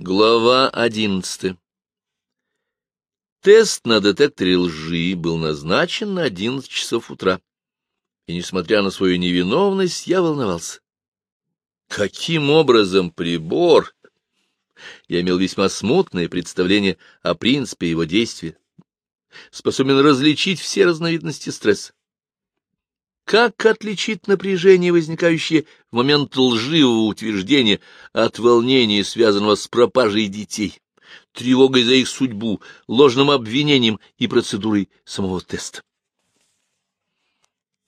Глава одиннадцатая Тест на детекторе лжи был назначен на одиннадцать часов утра, и, несмотря на свою невиновность, я волновался. Каким образом прибор? Я имел весьма смутное представление о принципе его действия, способен различить все разновидности стресса. Как отличить напряжение, возникающее в момент лживого утверждения от волнения, связанного с пропажей детей, тревогой за их судьбу, ложным обвинением и процедурой самого теста?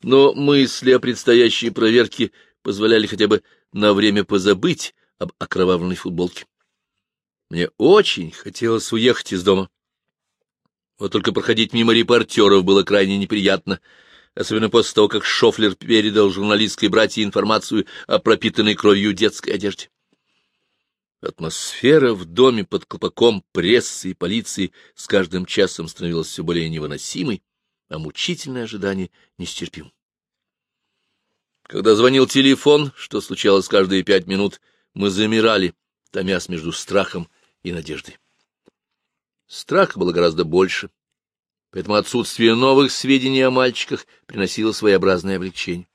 Но мысли о предстоящей проверке позволяли хотя бы на время позабыть об окровавленной футболке. Мне очень хотелось уехать из дома. Вот только проходить мимо репортеров было крайне неприятно — особенно после того, как Шофлер передал журналистской братье информацию о пропитанной кровью детской одежде. Атмосфера в доме под колпаком прессы и полиции с каждым часом становилась все более невыносимой, а мучительное ожидание нестерпимым. Когда звонил телефон, что случалось каждые пять минут, мы замирали, томясь между страхом и надеждой. Страха было гораздо больше, поэтому отсутствие новых сведений о мальчиках приносило своеобразное облегчение.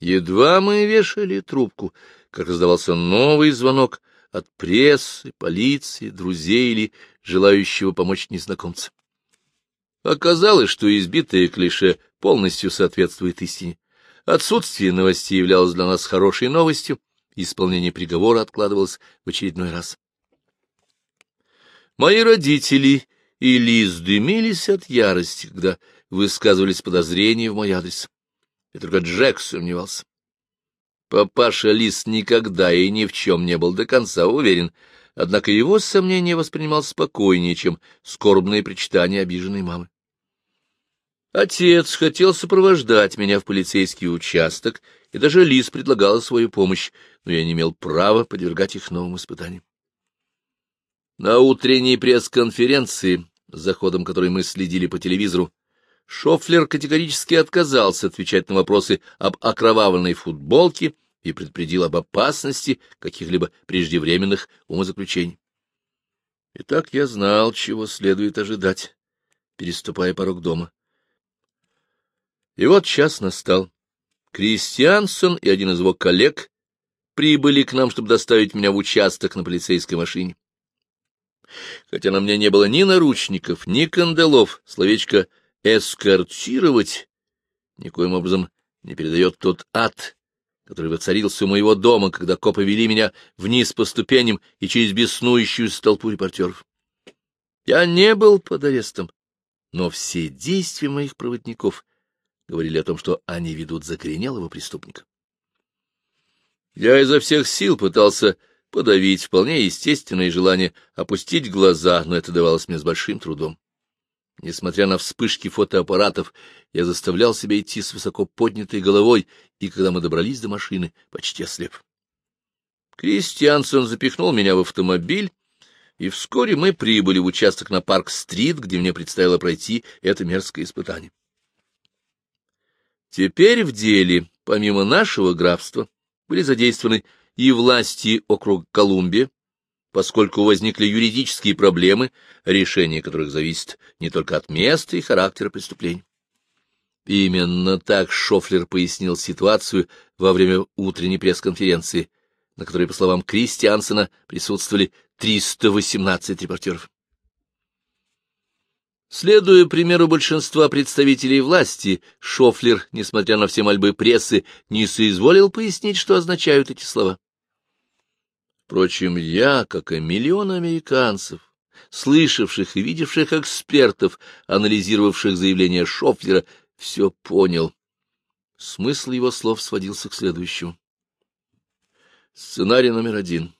Едва мы вешали трубку, как раздавался новый звонок от прессы, полиции, друзей или желающего помочь незнакомца. Оказалось, что избитое клише полностью соответствует истине. Отсутствие новостей являлось для нас хорошей новостью, исполнение приговора откладывалось в очередной раз. Мои родители и Лиз дымились от ярости, когда высказывались подозрения в мой адрес. И только Джек сомневался. Папаша Лиз никогда и ни в чем не был до конца уверен, однако его сомнения воспринимал спокойнее, чем скорбные причитания обиженной мамы. Отец хотел сопровождать меня в полицейский участок, и даже Лиз предлагала свою помощь, но я не имел права подвергать их новым испытаниям. На утренней пресс-конференции за ходом которой мы следили по телевизору, Шофлер категорически отказался отвечать на вопросы об окровавленной футболке и предупредил об опасности каких-либо преждевременных умозаключений. Итак, я знал, чего следует ожидать, переступая порог дома. И вот час настал. Кристиансон и один из его коллег прибыли к нам, чтобы доставить меня в участок на полицейской машине. Хотя на мне не было ни наручников, ни кандалов, словечко «эскортировать» никоим образом не передает тот ад, который воцарился у моего дома, когда копы вели меня вниз по ступеням и через беснующуюся толпу репортеров. Я не был под арестом, но все действия моих проводников говорили о том, что они ведут закоренелого преступника. Я изо всех сил пытался подавить вполне естественное желание опустить глаза, но это давалось мне с большим трудом. Несмотря на вспышки фотоаппаратов, я заставлял себя идти с высоко поднятой головой, и когда мы добрались до машины, почти ослеп. Кристиансон запихнул меня в автомобиль, и вскоре мы прибыли в участок на Парк-стрит, где мне предстояло пройти это мерзкое испытание. Теперь в деле, помимо нашего графства, были задействованы и власти округа Колумбия, поскольку возникли юридические проблемы, решение которых зависит не только от места и характера преступления. Именно так Шофлер пояснил ситуацию во время утренней пресс-конференции, на которой, по словам Кристиансена, присутствовали 318 репортеров. Следуя примеру большинства представителей власти, Шофлер, несмотря на все мольбы прессы, не соизволил пояснить, что означают эти слова. Впрочем, я, как и миллионы американцев, слышавших и видевших экспертов, анализировавших заявления Шофлера, все понял. Смысл его слов сводился к следующему. Сценарий номер один.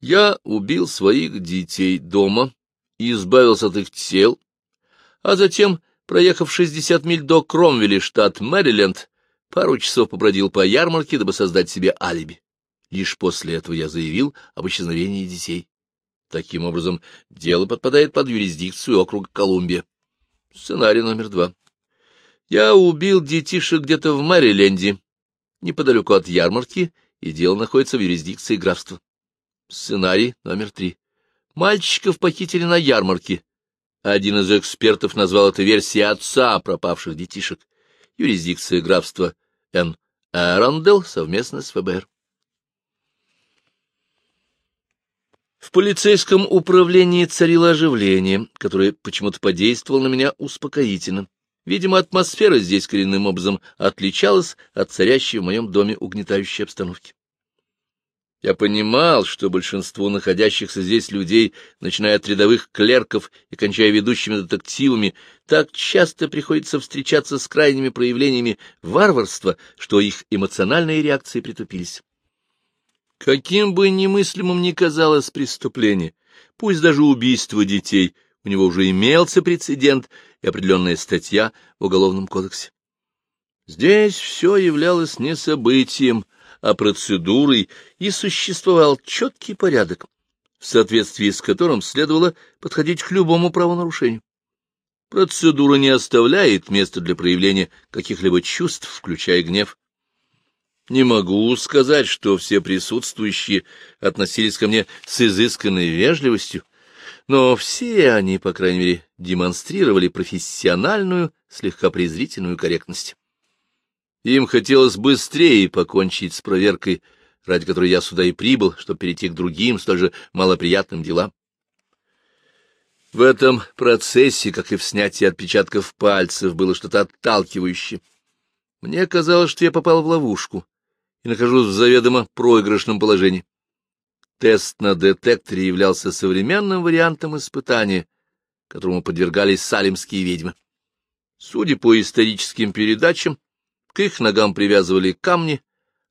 Я убил своих детей дома и избавился от их тел, а затем, проехав 60 миль до Кромвеля, штат Мэриленд, пару часов побродил по ярмарке, дабы создать себе алиби. Лишь после этого я заявил об исчезновении детей. Таким образом, дело подпадает под юрисдикцию округа Колумбия. Сценарий номер два. Я убил детишек где-то в Мэриленде, неподалеку от ярмарки, и дело находится в юрисдикции графства. Сценарий номер три. Мальчиков похитили на ярмарке. Один из экспертов назвал это версией отца пропавших детишек. Юрисдикция графства Н. Эрондел совместно с ФБР. В полицейском управлении царило оживление, которое почему-то подействовало на меня успокоительно. Видимо, атмосфера здесь коренным образом отличалась от царящей в моем доме угнетающей обстановки. Я понимал, что большинству находящихся здесь людей, начиная от рядовых клерков и кончая ведущими детективами, так часто приходится встречаться с крайними проявлениями варварства, что их эмоциональные реакции притупились. Каким бы немыслимым ни казалось преступление, пусть даже убийство детей, у него уже имелся прецедент и определенная статья в Уголовном кодексе. Здесь все являлось не событием, а процедурой, и существовал четкий порядок, в соответствии с которым следовало подходить к любому правонарушению. Процедура не оставляет места для проявления каких-либо чувств, включая гнев. Не могу сказать, что все присутствующие относились ко мне с изысканной вежливостью, но все они, по крайней мере, демонстрировали профессиональную, слегка презрительную корректность. Им хотелось быстрее покончить с проверкой, ради которой я сюда и прибыл, чтобы перейти к другим, столь же малоприятным делам. В этом процессе, как и в снятии отпечатков пальцев, было что-то отталкивающее. Мне казалось, что я попал в ловушку и нахожусь в заведомо проигрышном положении. Тест на детекторе являлся современным вариантом испытания, которому подвергались салимские ведьмы. Судя по историческим передачам, к их ногам привязывали камни,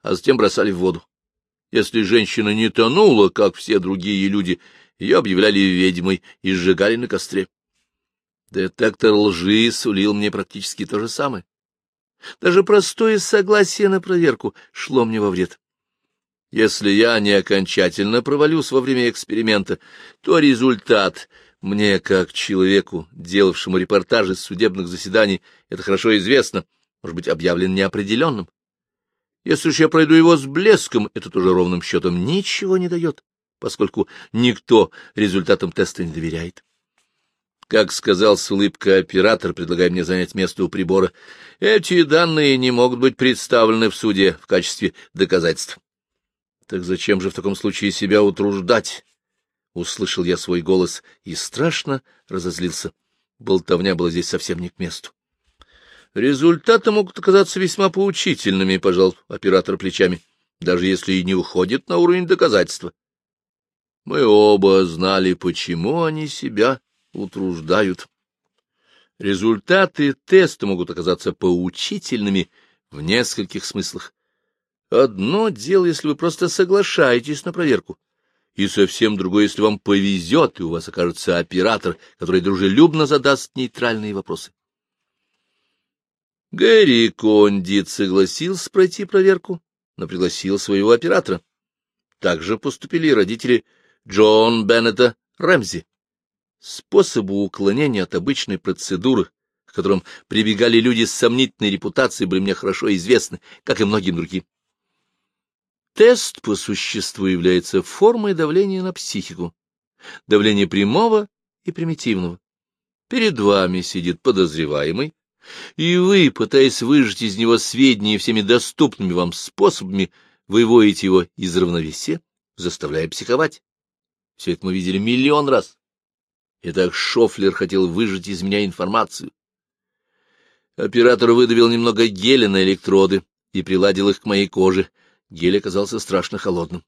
а затем бросали в воду. Если женщина не тонула, как все другие люди, ее объявляли ведьмой и сжигали на костре. Детектор лжи сулил мне практически то же самое. Даже простое согласие на проверку шло мне во вред. Если я не окончательно провалюсь во время эксперимента, то результат мне, как человеку, делавшему репортажи с судебных заседаний, это хорошо известно — может быть объявлен неопределенным. Если уж я пройду его с блеском, это тоже ровным счетом ничего не дает, поскольку никто результатам теста не доверяет. Как сказал с улыбкой оператор, предлагая мне занять место у прибора, эти данные не могут быть представлены в суде в качестве доказательств. Так зачем же в таком случае себя утруждать? Услышал я свой голос и страшно разозлился. Болтовня была здесь совсем не к месту. Результаты могут оказаться весьма поучительными, — пожал оператор плечами, — даже если и не уходит на уровень доказательства. Мы оба знали, почему они себя утруждают. Результаты теста могут оказаться поучительными в нескольких смыслах. Одно дело, если вы просто соглашаетесь на проверку, и совсем другое, если вам повезет, и у вас окажется оператор, который дружелюбно задаст нейтральные вопросы. Гэри Кондит согласился пройти проверку, но пригласил своего оператора. Также поступили родители Джон Беннета Рэмзи. Способы уклонения от обычной процедуры, к которым прибегали люди с сомнительной репутацией, были мне хорошо известны, как и многим другим. Тест по существу является формой давления на психику, давление прямого и примитивного. Перед вами сидит подозреваемый, и вы, пытаясь выжать из него сведения всеми доступными вам способами, выводите его из равновесия, заставляя психовать. Все это мы видели миллион раз. И так Шофлер хотел выжать из меня информацию. Оператор выдавил немного геля на электроды и приладил их к моей коже. Гель оказался страшно холодным.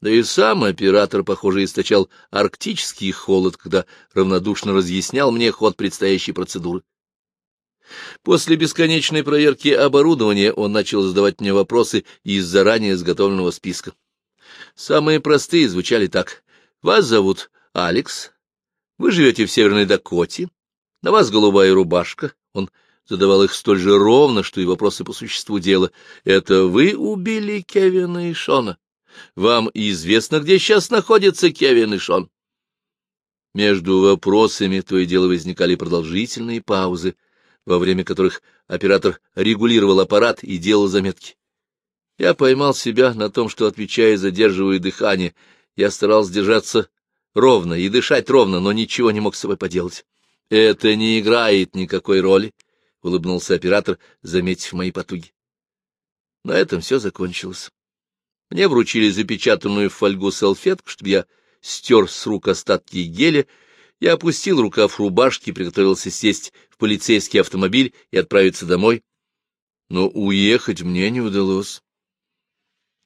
Да и сам оператор, похоже, источал арктический холод, когда равнодушно разъяснял мне ход предстоящей процедуры. После бесконечной проверки оборудования он начал задавать мне вопросы из заранее изготовленного списка. Самые простые звучали так. «Вас зовут Алекс. Вы живете в Северной Дакоте. На вас голубая рубашка». Он задавал их столь же ровно, что и вопросы по существу дела. «Это вы убили Кевина и Шона? Вам известно, где сейчас находятся Кевин и Шон?» Между вопросами то и дело возникали продолжительные паузы, во время которых оператор регулировал аппарат и делал заметки. Я поймал себя на том, что, отвечая, задерживаю дыхание. Я старался держаться ровно и дышать ровно, но ничего не мог с собой поделать. — Это не играет никакой роли, — улыбнулся оператор, заметив мои потуги. На этом все закончилось. Мне вручили запечатанную в фольгу салфетку, чтобы я стер с рук остатки геля, я опустил рукав рубашки и приготовился сесть в полицейский автомобиль и отправиться домой. Но уехать мне не удалось.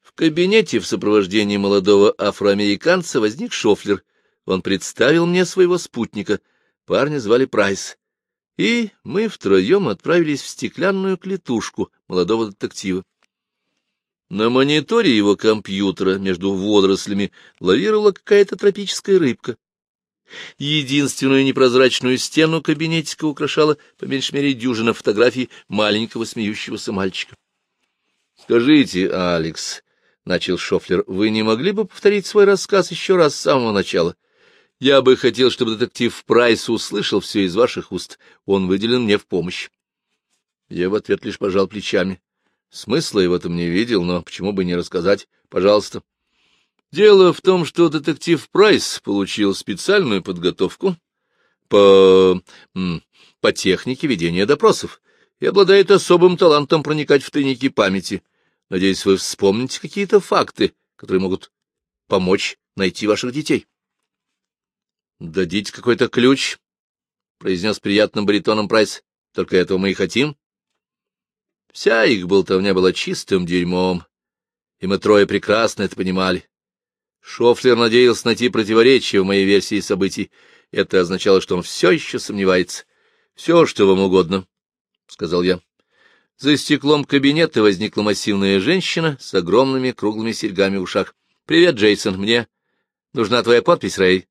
В кабинете в сопровождении молодого афроамериканца возник Шофлер. Он представил мне своего спутника. Парня звали Прайс. И мы втроем отправились в стеклянную клетушку молодого детектива. На мониторе его компьютера между водорослями лавировала какая-то тропическая рыбка. Единственную непрозрачную стену кабинетика украшала по меньшей мере дюжина фотографий маленького смеющегося мальчика. — Скажите, Алекс, — начал Шофлер, — вы не могли бы повторить свой рассказ еще раз с самого начала? Я бы хотел, чтобы детектив Прайс услышал все из ваших уст. Он выделен мне в помощь. Я в ответ лишь пожал плечами. Смысла я в этом не видел, но почему бы не рассказать? Пожалуйста. Дело в том, что детектив Прайс получил специальную подготовку по... по технике ведения допросов и обладает особым талантом проникать в тайники памяти. Надеюсь, вы вспомните какие-то факты, которые могут помочь найти ваших детей. — Дадите какой-то ключ, — произнес приятным баритоном Прайс. — Только этого мы и хотим. Вся их болтовня была чистым дерьмом, и мы трое прекрасно это понимали. Шофлер надеялся найти противоречие в моей версии событий. Это означало, что он все еще сомневается. — Все, что вам угодно, — сказал я. За стеклом кабинета возникла массивная женщина с огромными круглыми серьгами в ушах. — Привет, Джейсон, мне нужна твоя подпись, Рэй.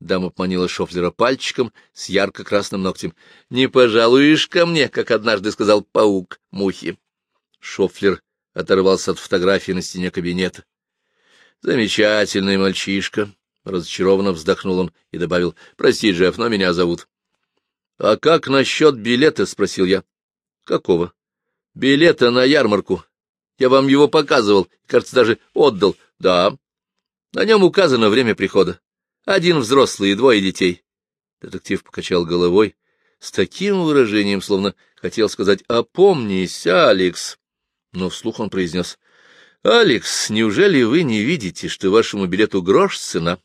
Дама поманила Шофлера пальчиком с ярко-красным ногтем. — Не пожалуешь ко мне, как однажды сказал паук мухи. Шофлер оторвался от фотографии на стене кабинета. — Замечательный мальчишка, — разочарованно вздохнул он и добавил. — Прости, Джефф, но меня зовут. — А как насчет билета? — спросил я. — Какого? — Билета на ярмарку. Я вам его показывал, кажется, даже отдал. — Да. На нем указано время прихода. Один взрослый и двое детей. Детектив покачал головой с таким выражением, словно хотел сказать «Опомнись, Алекс!» Но вслух он произнес «Алекс, неужели вы не видите, что вашему билету грош цена?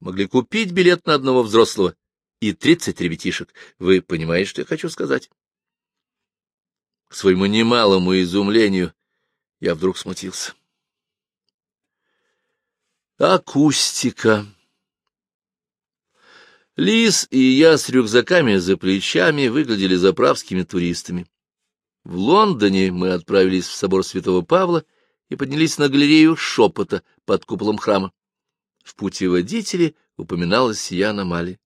Могли купить билет на одного взрослого и тридцать ребятишек. Вы понимаете, что я хочу сказать?» К своему немалому изумлению я вдруг смутился. Акустика. Лис и я с рюкзаками за плечами выглядели заправскими туристами. В Лондоне мы отправились в собор Святого Павла и поднялись на галерею шепота под куполом храма. В путеводителе упоминалась сия аномалия.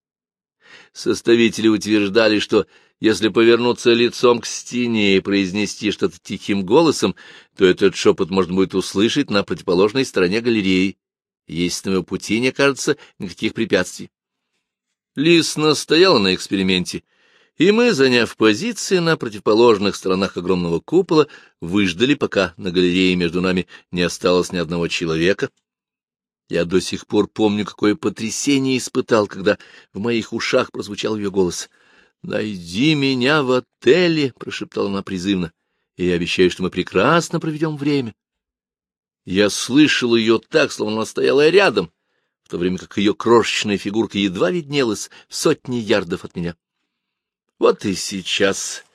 Составители утверждали, что если повернуться лицом к стене и произнести что-то тихим голосом, то этот шепот можно будет услышать на противоположной стороне галереи, если на его пути не кажется никаких препятствий. Лис настояла на эксперименте, и мы, заняв позиции на противоположных сторонах огромного купола, выждали, пока на галерее между нами не осталось ни одного человека. Я до сих пор помню, какое потрясение испытал, когда в моих ушах прозвучал ее голос. «Найди меня в отеле», — прошептала она призывно, — «и я обещаю, что мы прекрасно проведем время». Я слышал ее так, словно она стояла рядом, в то время как ее крошечная фигурка едва виднелась в сотни ярдов от меня. Вот и сейчас,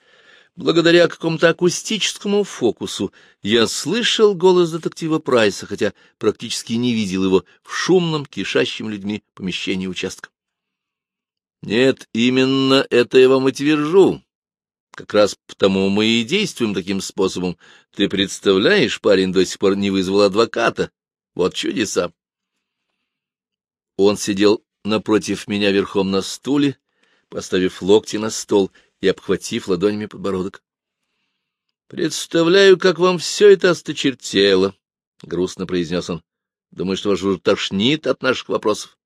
благодаря какому-то акустическому фокусу, я слышал голос детектива Прайса, хотя практически не видел его в шумном, кишащем людьми помещении участка. Нет, именно это я вам и твержу. Как раз потому мы и действуем таким способом. Ты представляешь, парень до сих пор не вызвал адвоката. Вот чудеса. Он сидел напротив меня верхом на стуле, поставив локти на стол и обхватив ладонями подбородок. — Представляю, как вам все это осточертело, — грустно произнес он. — Думаю, что вас уже тошнит от наших вопросов.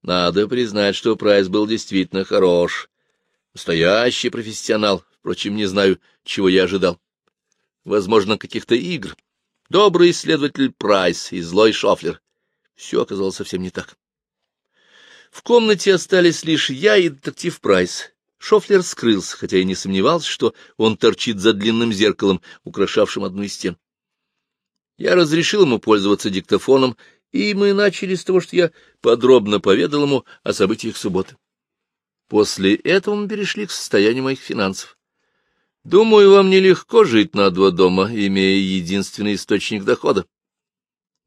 Надо признать, что Прайс был действительно хорош. Настоящий профессионал. Впрочем, не знаю, чего я ожидал. Возможно, каких-то игр. Добрый исследователь Прайс и злой Шофлер. Все оказалось совсем не так. В комнате остались лишь я и детектив Прайс. Шофлер скрылся, хотя и не сомневался, что он торчит за длинным зеркалом, украшавшим одну из стен. Я разрешил ему пользоваться диктофоном, и мы начали с того, что я подробно поведал ему о событиях субботы. После этого мы перешли к состоянию моих финансов. Думаю, вам нелегко жить на два дома, имея единственный источник дохода.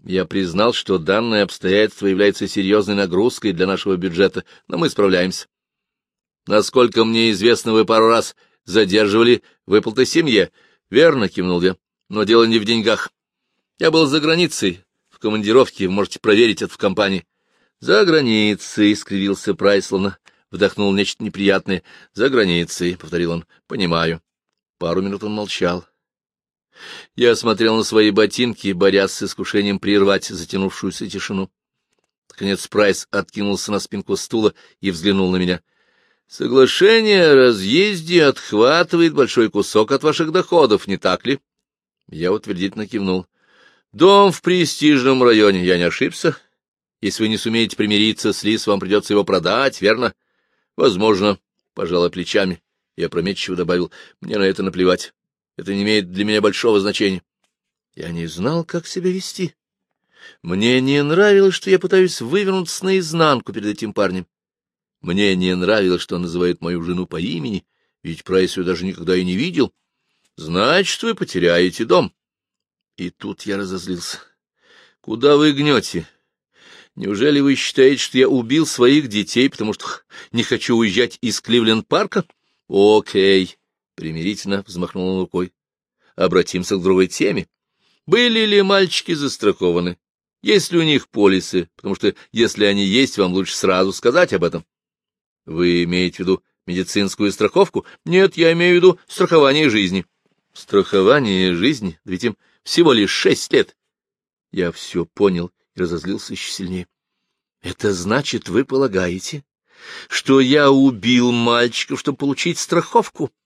Я признал, что данное обстоятельство является серьезной нагрузкой для нашего бюджета, но мы справляемся. Насколько мне известно, вы пару раз задерживали выплаты семье. Верно, кивнул я, но дело не в деньгах. Я был за границей, в командировке, можете проверить это в компании. За границей, — скривился Прайслона, вдохнул нечто неприятное. За границей, — повторил он, — понимаю. Пару минут он молчал. Я смотрел на свои ботинки, борясь с искушением прервать затянувшуюся тишину. Наконец Прайс откинулся на спинку стула и взглянул на меня. — Соглашение о разъезде отхватывает большой кусок от ваших доходов, не так ли? Я утвердительно кивнул. — Дом в престижном районе, я не ошибся? Если вы не сумеете примириться с Лис, вам придется его продать, верно? — Возможно, — пожала плечами. Я опрометчиво добавил, — мне на это наплевать. Это не имеет для меня большого значения. Я не знал, как себя вести. Мне не нравилось, что я пытаюсь вывернуться наизнанку перед этим парнем. Мне не нравилось, что он называет мою жену по имени, ведь Прайс ее даже никогда и не видел. Значит, вы потеряете дом. И тут я разозлился. Куда вы гнете? Неужели вы считаете, что я убил своих детей, потому что не хочу уезжать из Кливленд-парка? Окей, Примирительно взмахнул он рукой. Обратимся к другой теме. Были ли мальчики застрахованы? Есть ли у них полисы? Потому что, если они есть, вам лучше сразу сказать об этом. Вы имеете в виду медицинскую страховку? Нет, я имею в виду страхование жизни. Страхование жизни? Ведь им всего лишь шесть лет. Я все понял и разозлился еще сильнее. Это значит, вы полагаете, что я убил мальчиков, чтобы получить страховку? —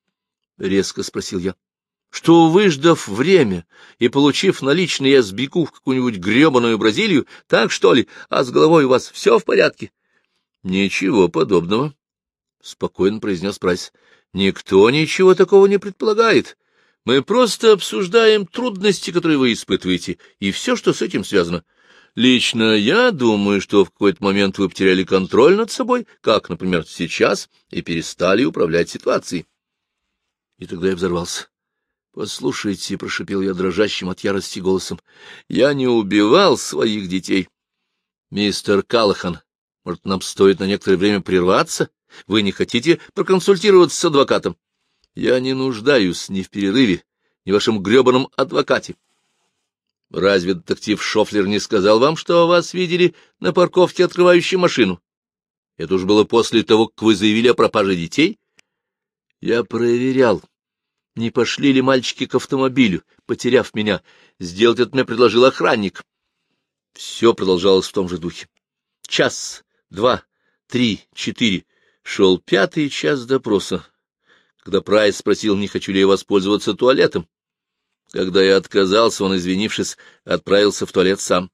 резко спросил я. — Что, выждав время и получив наличные, я сбегу в какую-нибудь гребаную Бразилию, так что ли, а с головой у вас все в порядке? — Ничего подобного, — спокойно произнес Прайс. — Никто ничего такого не предполагает. Мы просто обсуждаем трудности, которые вы испытываете, и все, что с этим связано. Лично я думаю, что в какой-то момент вы потеряли контроль над собой, как, например, сейчас, и перестали управлять ситуацией. И тогда я взорвался. «Послушайте», — прошипел я дрожащим от ярости голосом, — «я не убивал своих детей». «Мистер Калахан, может, нам стоит на некоторое время прерваться? Вы не хотите проконсультироваться с адвокатом?» «Я не нуждаюсь ни в перерыве, ни в вашем гребаном адвокате». «Разве детектив Шофлер не сказал вам, что вас видели на парковке, открывающей машину? Это уж было после того, как вы заявили о пропаже детей?» Я проверял, не пошли ли мальчики к автомобилю, потеряв меня. Сделать это мне предложил охранник. Все продолжалось в том же духе. Час, два, три, четыре. Шел пятый час допроса, когда Прайс спросил, не хочу ли я воспользоваться туалетом. Когда я отказался, он, извинившись, отправился в туалет сам.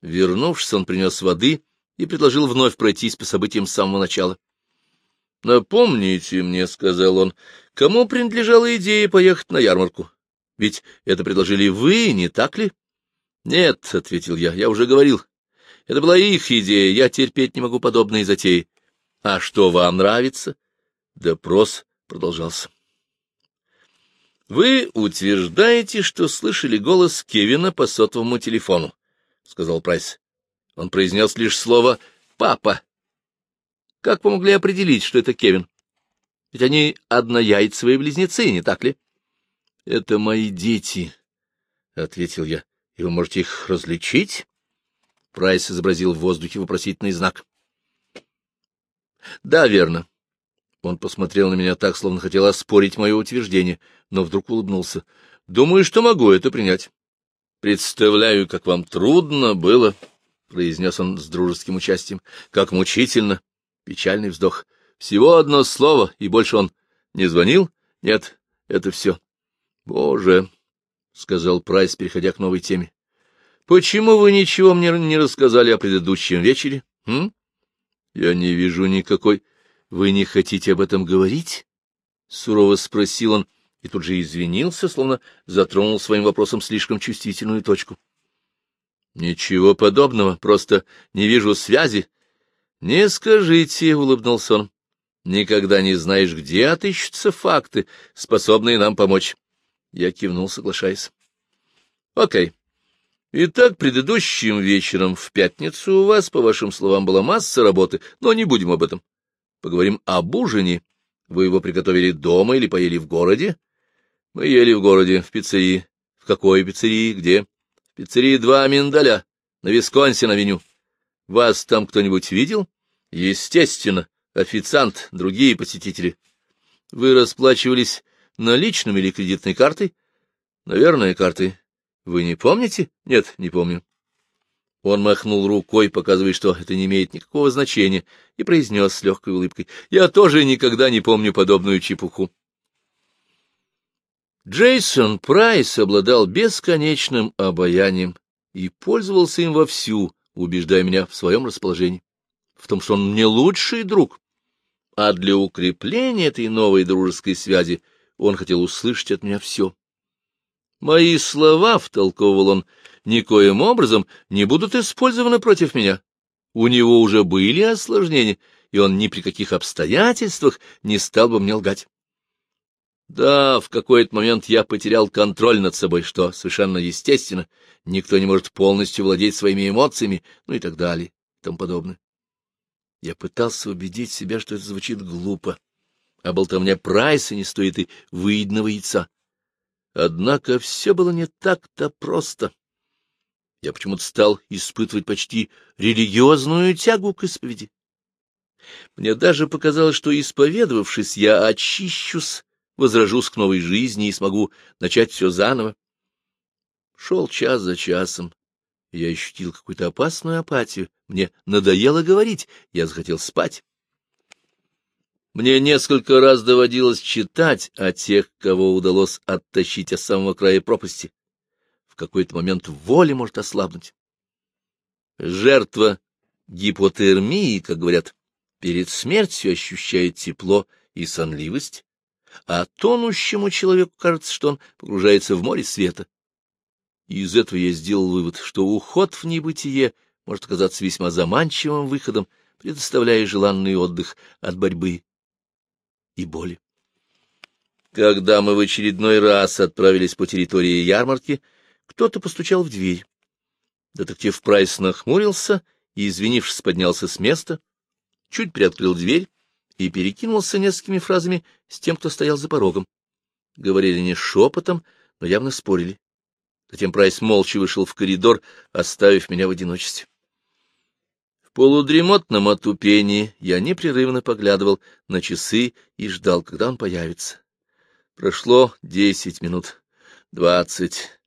Вернувшись, он принес воды и предложил вновь пройтись по событиям с самого начала. — Напомните мне, — сказал он, — кому принадлежала идея поехать на ярмарку? Ведь это предложили вы, не так ли? — Нет, — ответил я, — я уже говорил. Это была их идея, я терпеть не могу подобные затеи. — А что вам нравится? Допрос продолжался. — Вы утверждаете, что слышали голос Кевина по сотовому телефону, — сказал Прайс. Он произнес лишь слово «папа». Как вы могли определить, что это Кевин? Ведь они однояйцевые близнецы, не так ли? — Это мои дети, — ответил я. — И вы можете их различить? Прайс изобразил в воздухе вопросительный знак. — Да, верно. Он посмотрел на меня так, словно хотел оспорить мое утверждение, но вдруг улыбнулся. — Думаю, что могу это принять. — Представляю, как вам трудно было, — произнес он с дружеским участием, — как мучительно. Печальный вздох. Всего одно слово, и больше он не звонил? Нет, это все. Боже, — сказал Прайс, переходя к новой теме. Почему вы ничего мне не рассказали о предыдущем вечере? М? Я не вижу никакой... Вы не хотите об этом говорить? Сурово спросил он и тут же извинился, словно затронул своим вопросом слишком чувствительную точку. Ничего подобного, просто не вижу связи. Не скажите, — улыбнулся он. Никогда не знаешь, где отыщутся факты, способные нам помочь. Я кивнул, соглашаясь. Окей. Итак, предыдущим вечером в пятницу у вас, по вашим словам, была масса работы, но не будем об этом. Поговорим об ужине. Вы его приготовили дома или поели в городе? Мы ели в городе, в пиццерии. В какой пиццерии? Где? В пиццерии «Два миндаля» на Висконсин-авеню. Вас там кто-нибудь видел? Естественно, официант, другие посетители. Вы расплачивались наличным или кредитной картой? Наверное, картой. Вы не помните? Нет, не помню. Он махнул рукой, показывая, что это не имеет никакого значения, и произнес с легкой улыбкой. Я тоже никогда не помню подобную чепуху. Джейсон Прайс обладал бесконечным обаянием и пользовался им вовсю, убеждая меня в своем расположении, в том, что он мне лучший друг. А для укрепления этой новой дружеской связи он хотел услышать от меня все. Мои слова, — втолковывал он, — никоим образом не будут использованы против меня. У него уже были осложнения, и он ни при каких обстоятельствах не стал бы мне лгать. Да, в какой-то момент я потерял контроль над собой, что совершенно естественно. Никто не может полностью владеть своими эмоциями, ну и так далее, и тому подобное. Я пытался убедить себя, что это звучит глупо, а болтовня Прайса не стоит и выеденного яйца. Однако все было не так-то просто. Я почему-то стал испытывать почти религиозную тягу к исповеди. Мне даже показалось, что, исповедовавшись, я очищусь, возражусь к новой жизни и смогу начать все заново. Шел час за часом, я ощутил какую-то опасную апатию. Мне надоело говорить, я захотел спать. Мне несколько раз доводилось читать о тех, кого удалось оттащить от самого края пропасти. В какой-то момент воля может ослабнуть. Жертва гипотермии, как говорят, перед смертью ощущает тепло и сонливость, а тонущему человеку кажется, что он погружается в море света. И из этого я сделал вывод, что уход в небытие может оказаться весьма заманчивым выходом, предоставляя желанный отдых от борьбы и боли. Когда мы в очередной раз отправились по территории ярмарки, кто-то постучал в дверь. Детектив Прайс нахмурился и, извинившись, поднялся с места, чуть приоткрыл дверь и перекинулся несколькими фразами с тем, кто стоял за порогом. Говорили не шепотом, но явно спорили. Затем Прайс молча вышел в коридор, оставив меня в одиночестве. В полудремотном отупении я непрерывно поглядывал на часы и ждал, когда он появится. Прошло десять минут, двадцать,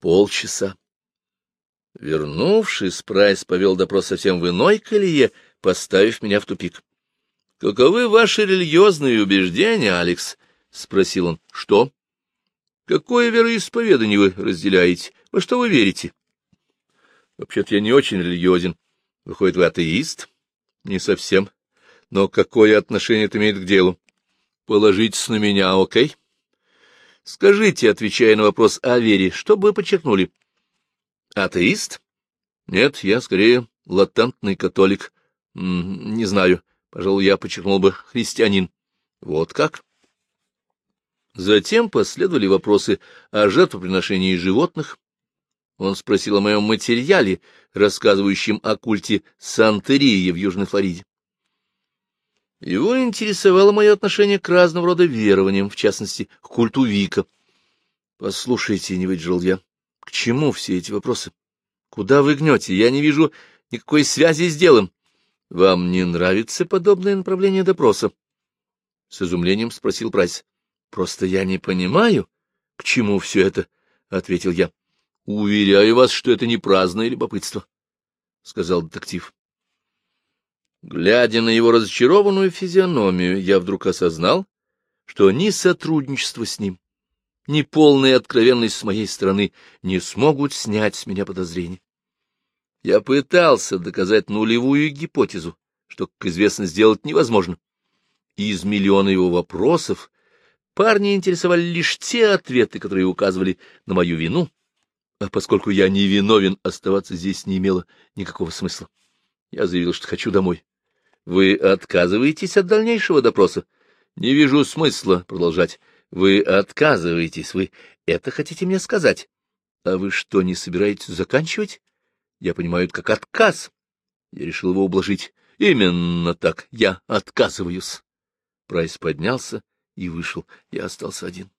полчаса. Вернувшись, Прайс повел допрос совсем в иной колее, поставив меня в тупик. — Каковы ваши религиозные убеждения, Алекс? — спросил он. — Что? — Какое вероисповедание вы разделяете? Во что вы верите? Вообще-то я не очень религиозен. Выходит, вы атеист? Не совсем. Но какое отношение это имеет к делу? Положитесь на меня, окей? Скажите, отвечая на вопрос о вере, что бы вы подчеркнули? Атеист? Нет, я скорее латентный католик. Не знаю. Пожалуй, я подчеркнул бы христианин. Вот как? Затем последовали вопросы о жертвоприношении животных, он спросил о моем материале, рассказывающем о культе Сантерии в Южной Флориде. Его интересовало мое отношение к разного рода верованиям, в частности, к культу Вика. — Послушайте, — не выдержал я, — к чему все эти вопросы? Куда вы гнете? Я не вижу никакой связи с делом. — Вам не нравится подобное направление допроса? — с изумлением спросил Прайс. — Просто я не понимаю, к чему все это, — ответил я. Уверяю вас, что это не праздное любопытство, — сказал детектив. Глядя на его разочарованную физиономию, я вдруг осознал, что ни сотрудничество с ним, ни полная откровенность с моей стороны не смогут снять с меня подозрений. Я пытался доказать нулевую гипотезу, что, как известно, сделать невозможно. Из миллиона его вопросов парни интересовали лишь те ответы, которые указывали на мою вину, а поскольку я не виновен, оставаться здесь не имело никакого смысла. Я заявил, что хочу домой. Вы отказываетесь от дальнейшего допроса? Не вижу смысла продолжать. Вы отказываетесь, вы это хотите мне сказать? А вы что, не собираетесь заканчивать? Я понимаю это как отказ. Я решил его ублажить. Именно так. Я отказываюсь. Прайс поднялся и вышел. Я остался один.